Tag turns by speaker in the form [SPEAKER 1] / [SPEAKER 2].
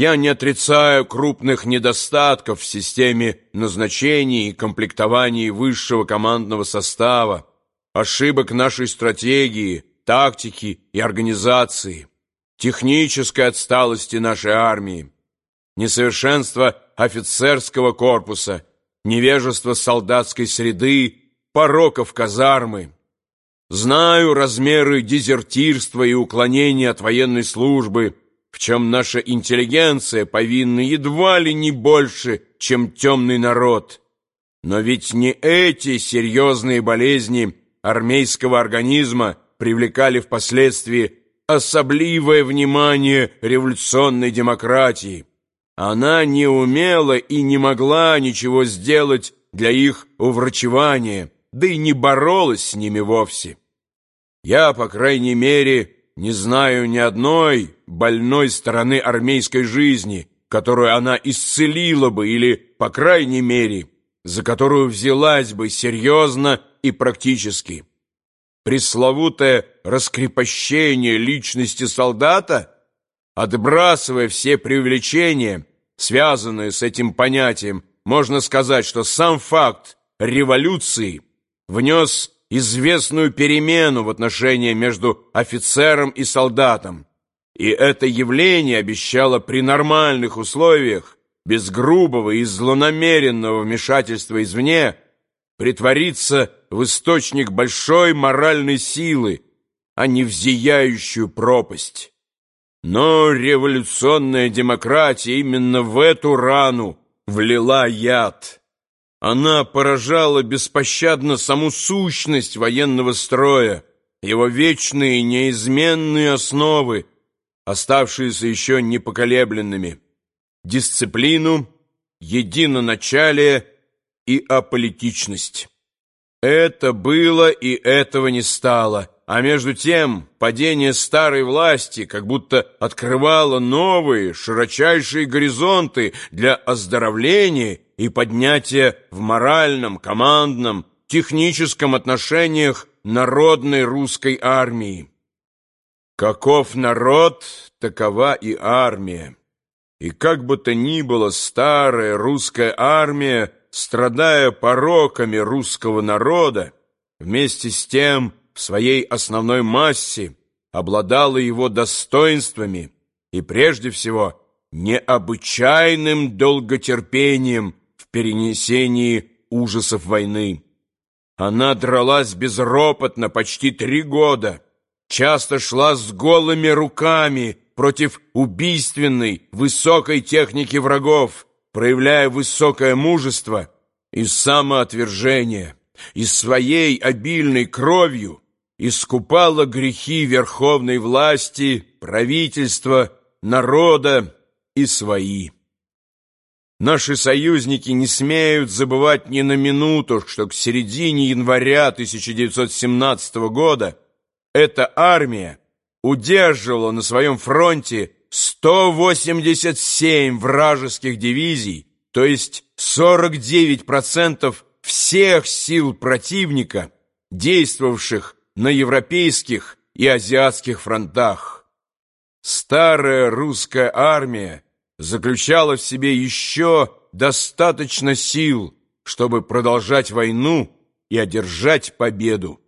[SPEAKER 1] Я не отрицаю крупных недостатков в системе назначений и комплектований высшего командного состава, ошибок нашей стратегии, тактики и организации, технической отсталости нашей армии, несовершенства офицерского корпуса, невежества солдатской среды, пороков казармы. Знаю размеры дезертирства и уклонения от военной службы, в чем наша интеллигенция повинна едва ли не больше, чем темный народ. Но ведь не эти серьезные болезни армейского организма привлекали впоследствии особливое внимание революционной демократии. Она не умела и не могла ничего сделать для их уврачевания, да и не боролась с ними вовсе. Я, по крайней мере, не знаю ни одной больной стороны армейской жизни, которую она исцелила бы или, по крайней мере, за которую взялась бы серьезно и практически. Пресловутое раскрепощение личности солдата, отбрасывая все привлечения, связанные с этим понятием, можно сказать, что сам факт революции внес известную перемену в отношении между офицером и солдатом, и это явление обещало при нормальных условиях, без грубого и злонамеренного вмешательства извне, притвориться в источник большой моральной силы, а не в зияющую пропасть. Но революционная демократия именно в эту рану влила яд. Она поражала беспощадно саму сущность военного строя, его вечные неизменные основы, оставшиеся еще непоколебленными, дисциплину, единоначалие и аполитичность. Это было и этого не стало, а между тем падение старой власти как будто открывало новые, широчайшие горизонты для оздоровления и поднятия в моральном, командном, техническом отношениях народной русской армии. Каков народ, такова и армия. И как бы то ни было старая русская армия, страдая пороками русского народа, вместе с тем в своей основной массе обладала его достоинствами и прежде всего необычайным долготерпением перенесении ужасов войны. Она дралась безропотно почти три года, часто шла с голыми руками против убийственной высокой техники врагов, проявляя высокое мужество и самоотвержение, и своей обильной кровью искупала грехи верховной власти, правительства, народа и свои. Наши союзники не смеют забывать ни на минуту, что к середине января 1917 года эта армия удерживала на своем фронте 187 вражеских дивизий, то есть 49% всех сил противника, действовавших на европейских и азиатских фронтах. Старая русская армия заключала в себе еще достаточно сил, чтобы продолжать войну и одержать победу.